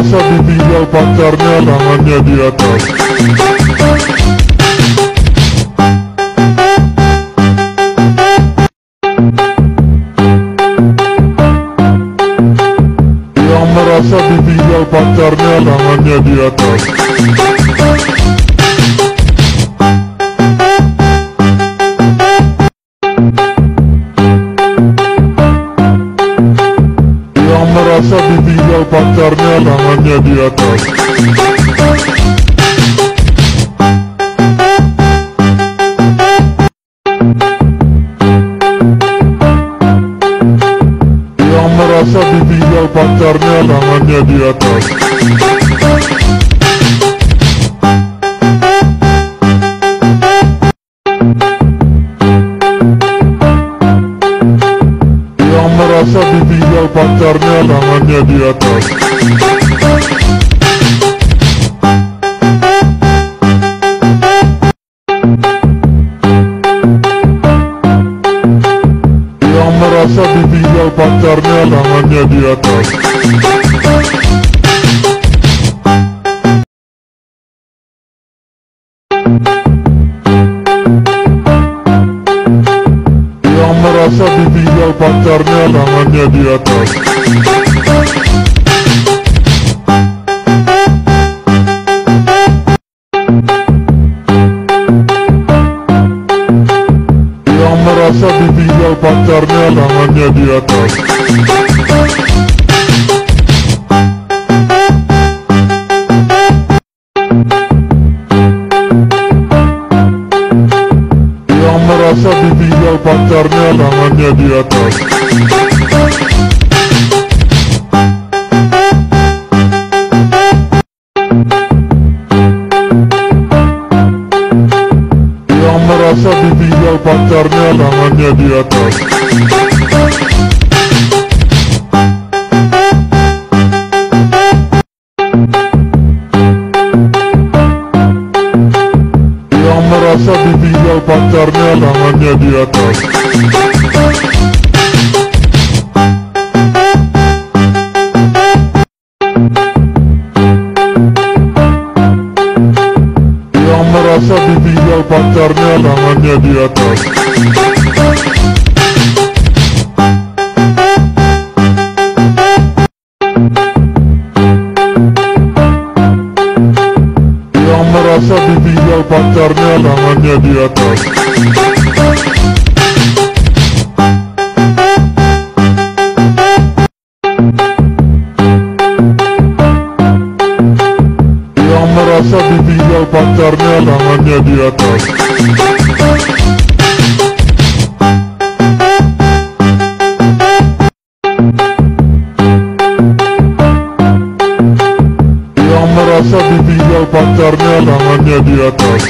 merasa ditinggal pacarnya tangannya di atas. Yang merasa ditinggal pacarnya tangannya di atas merasa ditinggal pacarnya tangannya di atas. Yang merasa ditinggal pacarnya tangannya di atas merasa ditinggal pacarnya tangannya di atas. Yang merasa ditinggal pacarnya tangannya di atas. Yang merasa ditinggal pacarnya tangannya di atas. Yang merasa ditinggal pacarnya tangannya di atas ditinggal pacarnya tangannya di atas. Yang merasa ditinggal pacarnya tangannya di atas merasa ditinggal pacarnya tangannya di atas. Yang merasa ditinggal pacarnya tangannya di atas Merasa ditinggal pacarnya tangannya di atas. Yang merasa ditinggal pacarnya tangannya di atas Merasa ditinggal pacarnya tangannya di atas